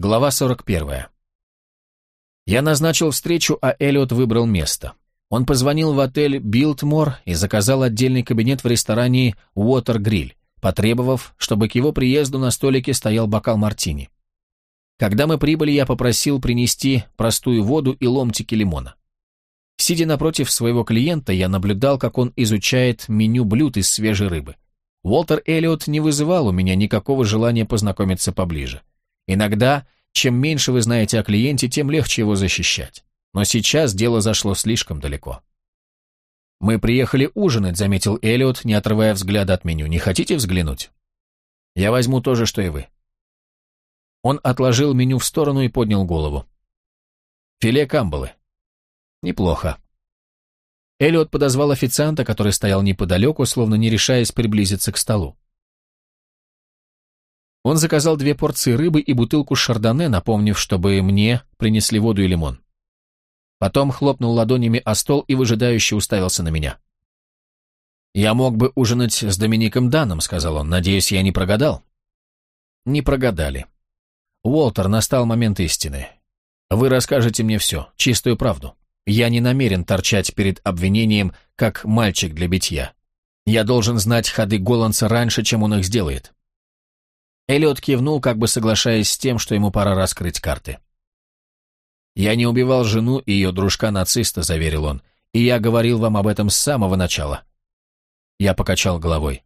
Глава 41. Я назначил встречу, а Эллиот выбрал место. Он позвонил в отель «Билтмор» и заказал отдельный кабинет в ресторане «Уотер Гриль», потребовав, чтобы к его приезду на столике стоял бокал мартини. Когда мы прибыли, я попросил принести простую воду и ломтики лимона. Сидя напротив своего клиента, я наблюдал, как он изучает меню блюд из свежей рыбы. Уолтер Эллиот не вызывал у меня никакого желания познакомиться поближе. Иногда, чем меньше вы знаете о клиенте, тем легче его защищать. Но сейчас дело зашло слишком далеко. «Мы приехали ужинать», — заметил Эллиот, не отрывая взгляда от меню. «Не хотите взглянуть?» «Я возьму то же, что и вы». Он отложил меню в сторону и поднял голову. «Филе камбалы». «Неплохо». Эллиот подозвал официанта, который стоял неподалеку, словно не решаясь приблизиться к столу. Он заказал две порции рыбы и бутылку шардоне, напомнив, чтобы мне принесли воду и лимон. Потом хлопнул ладонями о стол и выжидающе уставился на меня. «Я мог бы ужинать с Домиником Даном», — сказал он. «Надеюсь, я не прогадал?» «Не прогадали. Уолтер, настал момент истины. Вы расскажете мне все, чистую правду. Я не намерен торчать перед обвинением, как мальчик для битья. Я должен знать ходы Голландса раньше, чем он их сделает». Эллиот кивнул, как бы соглашаясь с тем, что ему пора раскрыть карты. «Я не убивал жену и ее дружка-нациста», — заверил он, «и я говорил вам об этом с самого начала». Я покачал головой.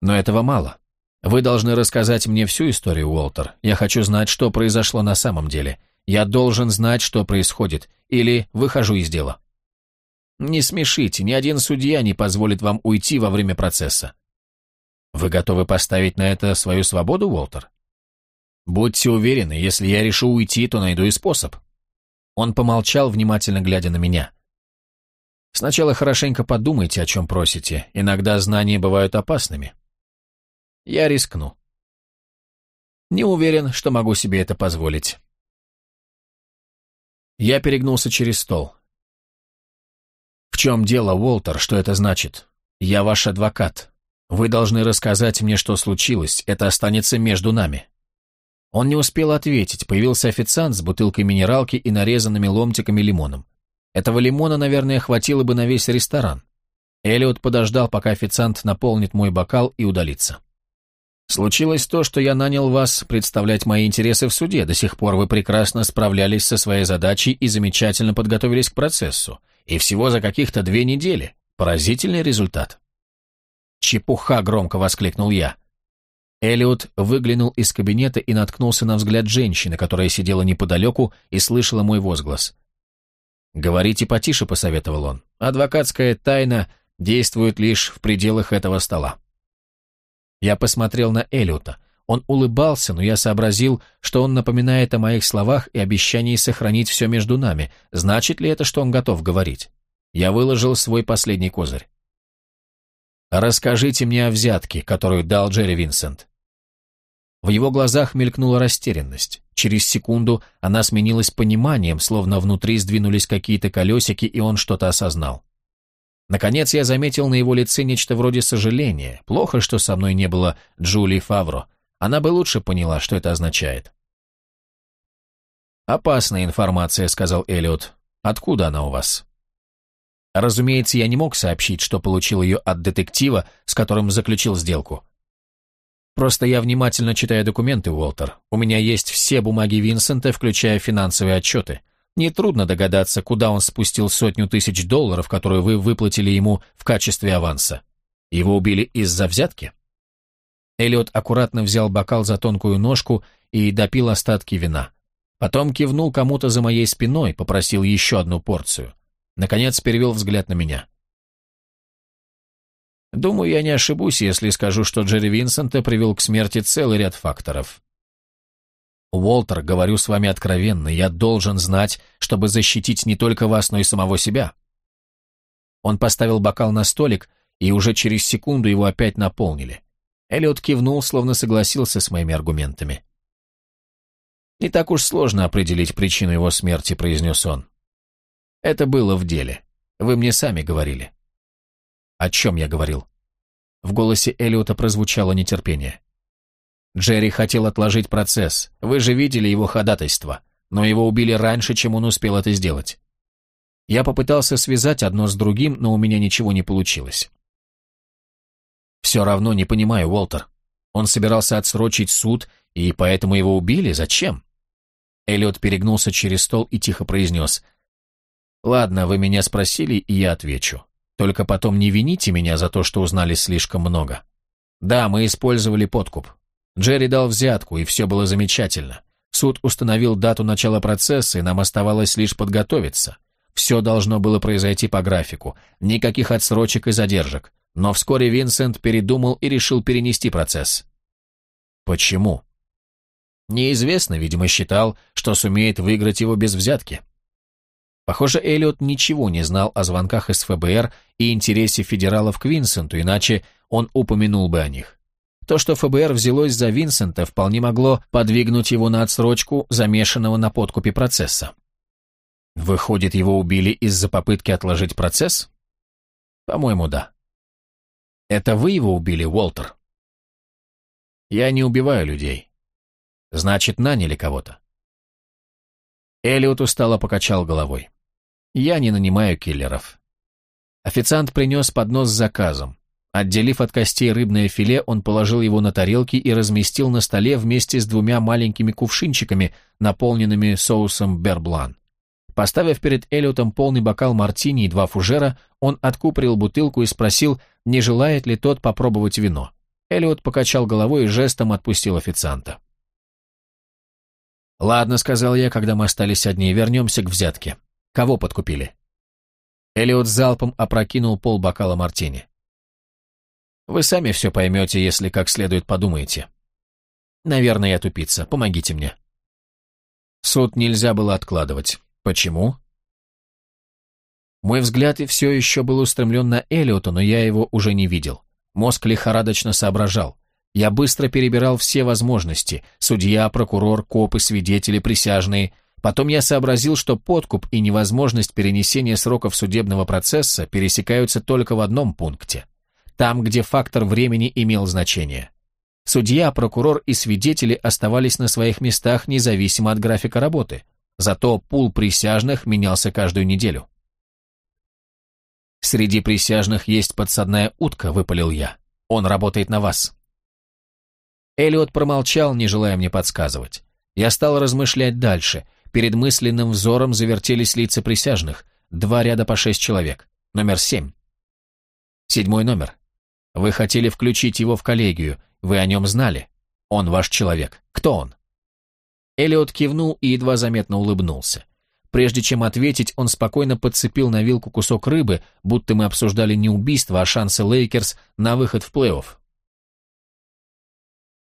«Но этого мало. Вы должны рассказать мне всю историю, Уолтер. Я хочу знать, что произошло на самом деле. Я должен знать, что происходит, или выхожу из дела». «Не смешите, ни один судья не позволит вам уйти во время процесса. Вы готовы поставить на это свою свободу, Уолтер? Будьте уверены, если я решу уйти, то найду и способ. Он помолчал, внимательно глядя на меня. Сначала хорошенько подумайте, о чем просите. Иногда знания бывают опасными. Я рискну. Не уверен, что могу себе это позволить. Я перегнулся через стол. В чем дело, Уолтер, что это значит? Я ваш адвокат. Вы должны рассказать мне, что случилось, это останется между нами». Он не успел ответить, появился официант с бутылкой минералки и нарезанными ломтиками лимоном. Этого лимона, наверное, хватило бы на весь ресторан. Эллиот подождал, пока официант наполнит мой бокал и удалится. «Случилось то, что я нанял вас представлять мои интересы в суде. До сих пор вы прекрасно справлялись со своей задачей и замечательно подготовились к процессу. И всего за каких-то две недели. Поразительный результат». «Чепуха!» — громко воскликнул я. Элиот выглянул из кабинета и наткнулся на взгляд женщины, которая сидела неподалеку и слышала мой возглас. «Говорите потише», — посоветовал он. «Адвокатская тайна действует лишь в пределах этого стола». Я посмотрел на Элиота. Он улыбался, но я сообразил, что он напоминает о моих словах и обещании сохранить все между нами. Значит ли это, что он готов говорить? Я выложил свой последний козырь. «Расскажите мне о взятке, которую дал Джерри Винсент». В его глазах мелькнула растерянность. Через секунду она сменилась пониманием, словно внутри сдвинулись какие-то колесики, и он что-то осознал. Наконец я заметил на его лице нечто вроде сожаления. Плохо, что со мной не было Джули Фавро. Она бы лучше поняла, что это означает. «Опасная информация», — сказал Эллиот. «Откуда она у вас?» Разумеется, я не мог сообщить, что получил ее от детектива, с которым заключил сделку. Просто я внимательно читаю документы, Уолтер. У меня есть все бумаги Винсента, включая финансовые отчеты. Нетрудно догадаться, куда он спустил сотню тысяч долларов, которую вы выплатили ему в качестве аванса. Его убили из-за взятки? Эллиот аккуратно взял бокал за тонкую ножку и допил остатки вина. Потом кивнул кому-то за моей спиной, попросил еще одну порцию. Наконец перевел взгляд на меня. Думаю, я не ошибусь, если скажу, что Джерри Винсента привел к смерти целый ряд факторов. Уолтер, говорю с вами откровенно, я должен знать, чтобы защитить не только вас, но и самого себя. Он поставил бокал на столик, и уже через секунду его опять наполнили. Эллиот кивнул, словно согласился с моими аргументами. «Не так уж сложно определить причину его смерти», — произнес он. Это было в деле. Вы мне сами говорили. О чем я говорил? В голосе Элиота прозвучало нетерпение. Джерри хотел отложить процесс. Вы же видели его ходатайство. Но его убили раньше, чем он успел это сделать. Я попытался связать одно с другим, но у меня ничего не получилось. Все равно не понимаю, Уолтер. Он собирался отсрочить суд, и поэтому его убили? Зачем? Эллиот перегнулся через стол и тихо произнес. «Ладно, вы меня спросили, и я отвечу. Только потом не вините меня за то, что узнали слишком много. Да, мы использовали подкуп. Джерри дал взятку, и все было замечательно. Суд установил дату начала процесса, и нам оставалось лишь подготовиться. Все должно было произойти по графику, никаких отсрочек и задержек. Но вскоре Винсент передумал и решил перенести процесс. Почему? Неизвестно, видимо, считал, что сумеет выиграть его без взятки. Похоже, Эллиот ничего не знал о звонках из ФБР и интересе федералов к Винсенту, иначе он упомянул бы о них. То, что ФБР взялось за Винсента, вполне могло подвигнуть его на отсрочку замешанного на подкупе процесса. Выходит, его убили из-за попытки отложить процесс? По-моему, да. Это вы его убили, Уолтер? Я не убиваю людей. Значит, наняли кого-то. Элиот устало покачал головой. Я не нанимаю киллеров. Официант принес поднос с заказом. Отделив от костей рыбное филе, он положил его на тарелки и разместил на столе вместе с двумя маленькими кувшинчиками, наполненными соусом берблан. Поставив перед Эллиотом полный бокал мартини и два фужера, он откупорил бутылку и спросил, не желает ли тот попробовать вино. Эллиот покачал головой и жестом отпустил официанта. «Ладно», — сказал я, когда мы остались одни, — «вернемся к взятке. Кого подкупили?» Эллиот залпом опрокинул пол бокала мартини. «Вы сами все поймете, если как следует подумаете. Наверное, я тупица. Помогите мне». Суд нельзя было откладывать. Почему? Мой взгляд все еще был устремлен на Эллиота, но я его уже не видел. Мозг лихорадочно соображал. Я быстро перебирал все возможности – судья, прокурор, копы, свидетели, присяжные. Потом я сообразил, что подкуп и невозможность перенесения сроков судебного процесса пересекаются только в одном пункте – там, где фактор времени имел значение. Судья, прокурор и свидетели оставались на своих местах независимо от графика работы, зато пул присяжных менялся каждую неделю. «Среди присяжных есть подсадная утка», — выпалил я. «Он работает на вас». Эллиот промолчал, не желая мне подсказывать. Я стал размышлять дальше. Перед мысленным взором завертелись лица присяжных. Два ряда по шесть человек. Номер семь. Седьмой номер. Вы хотели включить его в коллегию. Вы о нем знали. Он ваш человек. Кто он? Эллиот кивнул и едва заметно улыбнулся. Прежде чем ответить, он спокойно подцепил на вилку кусок рыбы, будто мы обсуждали не убийство, а шансы Лейкерс на выход в плей-офф.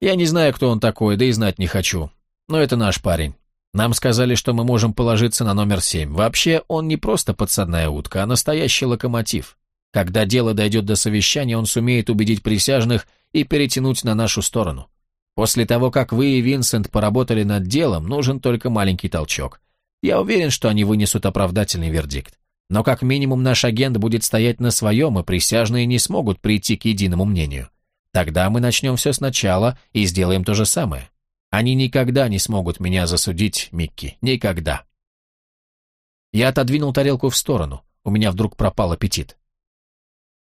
Я не знаю, кто он такой, да и знать не хочу. Но это наш парень. Нам сказали, что мы можем положиться на номер семь. Вообще, он не просто подсадная утка, а настоящий локомотив. Когда дело дойдет до совещания, он сумеет убедить присяжных и перетянуть на нашу сторону. После того, как вы и Винсент поработали над делом, нужен только маленький толчок. Я уверен, что они вынесут оправдательный вердикт. Но как минимум наш агент будет стоять на своем, и присяжные не смогут прийти к единому мнению. Тогда мы начнем все сначала и сделаем то же самое. Они никогда не смогут меня засудить, Микки, никогда. Я отодвинул тарелку в сторону, у меня вдруг пропал аппетит.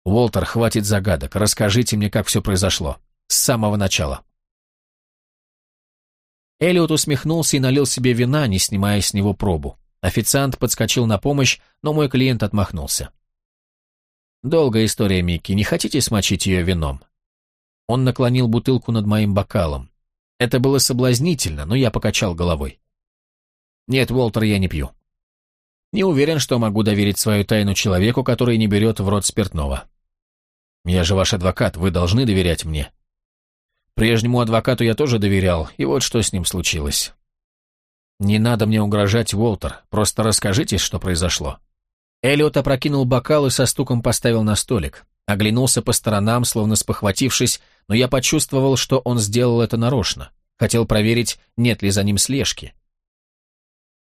Уолтер, хватит загадок, расскажите мне, как все произошло. С самого начала. Эллиот усмехнулся и налил себе вина, не снимая с него пробу. Официант подскочил на помощь, но мой клиент отмахнулся. «Долгая история, Микки, не хотите смочить ее вином? Он наклонил бутылку над моим бокалом. Это было соблазнительно, но я покачал головой. «Нет, Уолтер, я не пью. Не уверен, что могу доверить свою тайну человеку, который не берет в рот спиртного. Я же ваш адвокат, вы должны доверять мне». Прежнему адвокату я тоже доверял, и вот что с ним случилось. «Не надо мне угрожать, Уолтер, просто расскажите, что произошло». Эллиот опрокинул бокал и со стуком поставил на столик. Оглянулся по сторонам, словно спохватившись, но я почувствовал, что он сделал это нарочно. Хотел проверить, нет ли за ним слежки.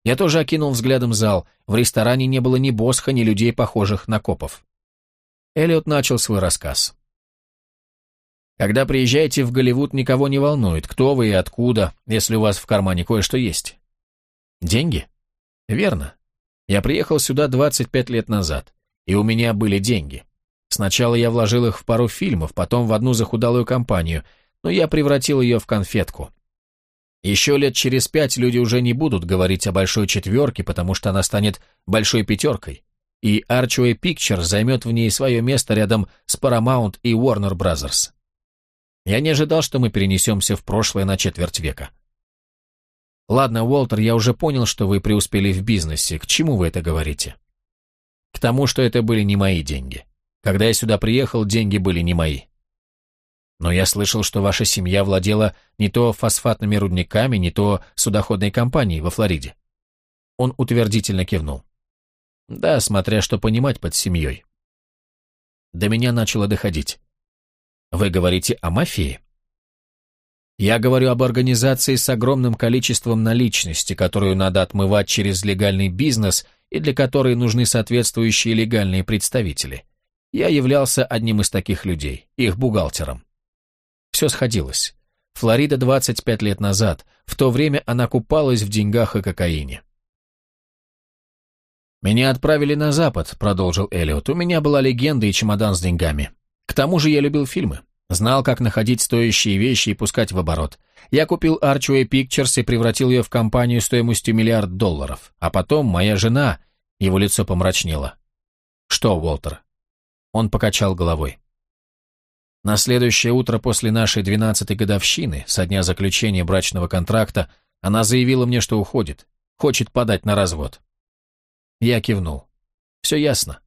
Я тоже окинул взглядом зал. В ресторане не было ни босха, ни людей, похожих на копов. Эллиот начал свой рассказ. Когда приезжаете в Голливуд, никого не волнует, кто вы и откуда, если у вас в кармане кое-что есть. Деньги? Верно. Я приехал сюда 25 лет назад, и у меня были деньги. Сначала я вложил их в пару фильмов, потом в одну захудалую компанию, но я превратил ее в конфетку. Еще лет через пять люди уже не будут говорить о большой четверке, потому что она станет большой пятеркой, и Archway Pictures займет в ней свое место рядом с Paramount и Warner Brothers. Я не ожидал, что мы перенесемся в прошлое на четверть века. Ладно, Уолтер, я уже понял, что вы преуспели в бизнесе. К чему вы это говорите? К тому, что это были не мои деньги. Когда я сюда приехал, деньги были не мои. Но я слышал, что ваша семья владела не то фосфатными рудниками, не то судоходной компанией во Флориде. Он утвердительно кивнул. Да, смотря что понимать под семьей. До меня начало доходить. Вы говорите о мафии? Я говорю об организации с огромным количеством наличности, которую надо отмывать через легальный бизнес и для которой нужны соответствующие легальные представители. Я являлся одним из таких людей, их бухгалтером. Все сходилось. Флорида 25 лет назад, в то время она купалась в деньгах и кокаине. «Меня отправили на Запад», — продолжил Эллиот. «У меня была легенда и чемодан с деньгами. К тому же я любил фильмы. Знал, как находить стоящие вещи и пускать в оборот. Я купил Archway Pictures и превратил ее в компанию стоимостью миллиард долларов. А потом моя жена... Его лицо помрачнело. «Что, Уолтер?» Он покачал головой. На следующее утро после нашей двенадцатой годовщины, со дня заключения брачного контракта, она заявила мне, что уходит, хочет подать на развод. Я кивнул. Все ясно.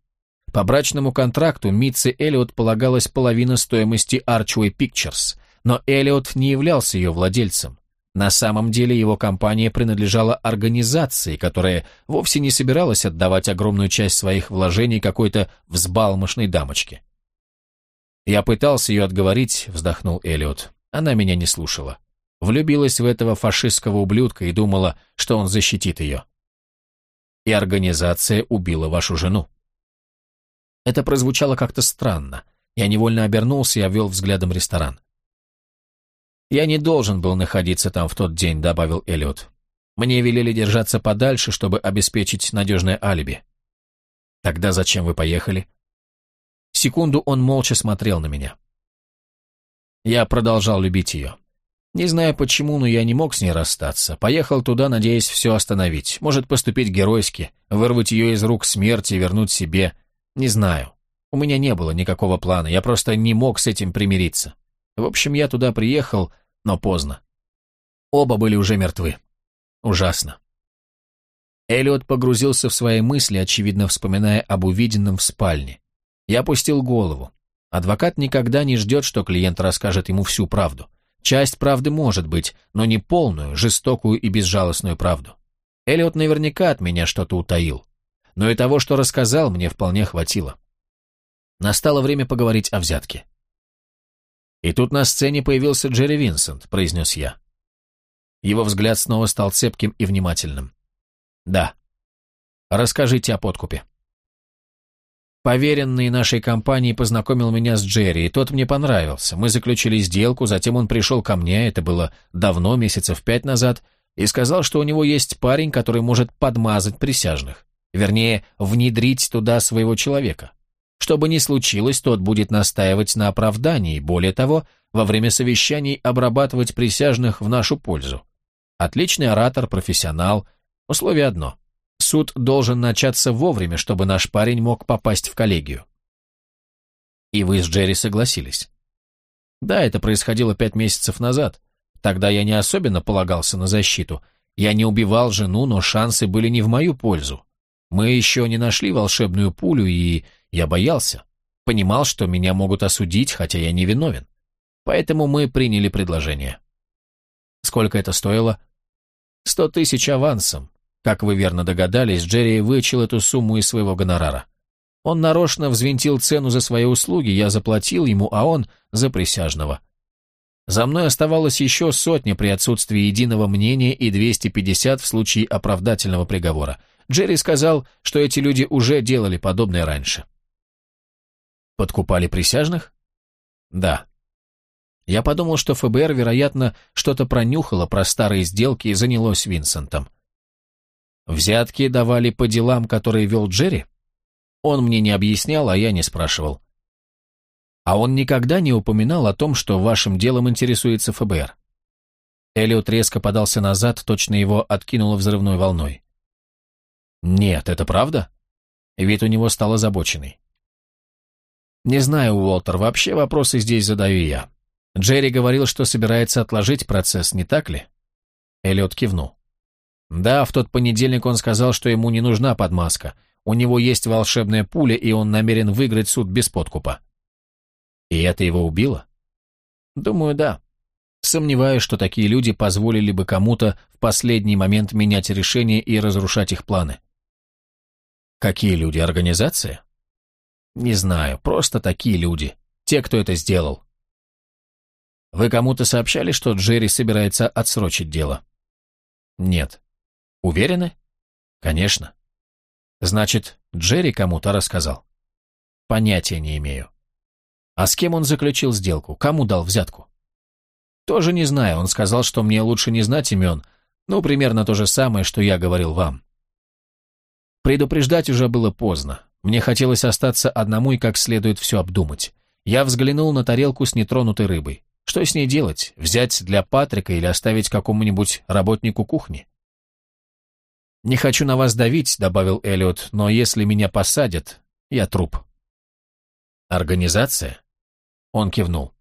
По брачному контракту Митце Эллиот полагалась половина стоимости Archway Pictures, но Эллиот не являлся ее владельцем. На самом деле его компания принадлежала организации, которая вовсе не собиралась отдавать огромную часть своих вложений какой-то взбалмошной дамочке. «Я пытался ее отговорить», — вздохнул Эллиот. Она меня не слушала. Влюбилась в этого фашистского ублюдка и думала, что он защитит ее. И организация убила вашу жену. Это прозвучало как-то странно. Я невольно обернулся и обвел взглядом ресторан. «Я не должен был находиться там в тот день», — добавил Эллиот. «Мне велели держаться подальше, чтобы обеспечить надежное алиби». «Тогда зачем вы поехали?» Секунду он молча смотрел на меня. Я продолжал любить ее. Не знаю почему, но я не мог с ней расстаться. Поехал туда, надеясь все остановить. Может, поступить геройски, вырвать ее из рук смерти и вернуть себе. Не знаю. У меня не было никакого плана, я просто не мог с этим примириться. В общем, я туда приехал, но поздно. Оба были уже мертвы. Ужасно. Эллиот погрузился в свои мысли, очевидно вспоминая об увиденном в спальне. Я опустил голову. Адвокат никогда не ждет, что клиент расскажет ему всю правду. Часть правды может быть, но не полную, жестокую и безжалостную правду. Эллиот наверняка от меня что-то утаил но и того, что рассказал, мне вполне хватило. Настало время поговорить о взятке. «И тут на сцене появился Джерри Винсент», — произнес я. Его взгляд снова стал цепким и внимательным. «Да. Расскажите о подкупе». Поверенный нашей компании познакомил меня с Джерри, и тот мне понравился. Мы заключили сделку, затем он пришел ко мне, это было давно, месяцев пять назад, и сказал, что у него есть парень, который может подмазать присяжных. Вернее, внедрить туда своего человека. Что бы ни случилось, тот будет настаивать на оправдании, более того, во время совещаний обрабатывать присяжных в нашу пользу. Отличный оратор, профессионал. Условие одно. Суд должен начаться вовремя, чтобы наш парень мог попасть в коллегию. И вы с Джерри согласились. Да, это происходило пять месяцев назад. Тогда я не особенно полагался на защиту. Я не убивал жену, но шансы были не в мою пользу. Мы еще не нашли волшебную пулю, и я боялся. Понимал, что меня могут осудить, хотя я не виновен. Поэтому мы приняли предложение. Сколько это стоило? Сто тысяч авансом. Как вы верно догадались, Джерри вычел эту сумму из своего гонорара. Он нарочно взвинтил цену за свои услуги, я заплатил ему, а он за присяжного. За мной оставалось еще сотня при отсутствии единого мнения и 250 в случае оправдательного приговора – Джерри сказал, что эти люди уже делали подобное раньше. Подкупали присяжных? Да. Я подумал, что ФБР, вероятно, что-то пронюхало про старые сделки и занялось Винсентом. Взятки давали по делам, которые вел Джерри? Он мне не объяснял, а я не спрашивал. А он никогда не упоминал о том, что вашим делом интересуется ФБР. Элliot резко подался назад, точно его откинуло взрывной волной. «Нет, это правда?» Вид у него стал озабоченный. «Не знаю, Уолтер, вообще вопросы здесь задаю я. Джерри говорил, что собирается отложить процесс, не так ли?» Эллиот кивнул. «Да, в тот понедельник он сказал, что ему не нужна подмазка. У него есть волшебная пуля, и он намерен выиграть суд без подкупа». «И это его убило?» «Думаю, да. Сомневаюсь, что такие люди позволили бы кому-то в последний момент менять решение и разрушать их планы». «Какие люди? Организация?» «Не знаю, просто такие люди. Те, кто это сделал. Вы кому-то сообщали, что Джерри собирается отсрочить дело? Нет. Уверены? Конечно. Значит, Джерри кому-то рассказал? Понятия не имею. А с кем он заключил сделку? Кому дал взятку? Тоже не знаю. Он сказал, что мне лучше не знать имен. Ну, примерно то же самое, что я говорил вам. Предупреждать уже было поздно. Мне хотелось остаться одному и как следует все обдумать. Я взглянул на тарелку с нетронутой рыбой. Что с ней делать? Взять для Патрика или оставить какому-нибудь работнику кухни? «Не хочу на вас давить», — добавил Эллиот, «но если меня посадят, я труп». «Организация?» Он кивнул.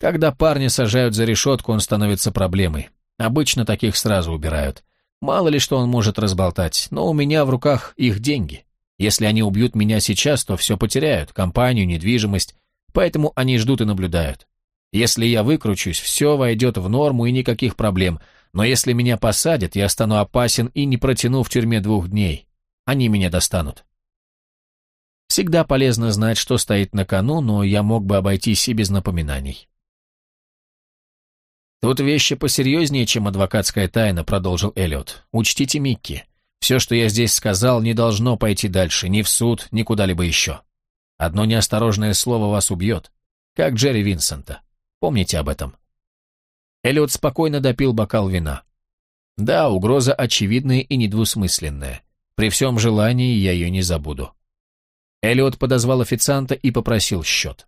Когда парня сажают за решетку, он становится проблемой. Обычно таких сразу убирают. Мало ли что он может разболтать, но у меня в руках их деньги. Если они убьют меня сейчас, то все потеряют, компанию, недвижимость, Поэтому они ждут и наблюдают. Если я выкручусь, все войдет в норму и никаких проблем. Но если меня посадят, я стану опасен и не протяну в тюрьме двух дней. Они меня достанут. Всегда полезно знать, что стоит на кону, но я мог бы обойтись и без напоминаний. «Тут вещи посерьезнее, чем адвокатская тайна», — продолжил Эллиот. «Учтите, Микки, все, что я здесь сказал, не должно пойти дальше, ни в суд, ни куда-либо еще. Одно неосторожное слово вас убьет, как Джерри Винсента. Помните об этом. Эллиот спокойно допил бокал вина. Да, угроза очевидная и недвусмысленная. При всем желании я ее не забуду. Эллиот подозвал официанта и попросил счет.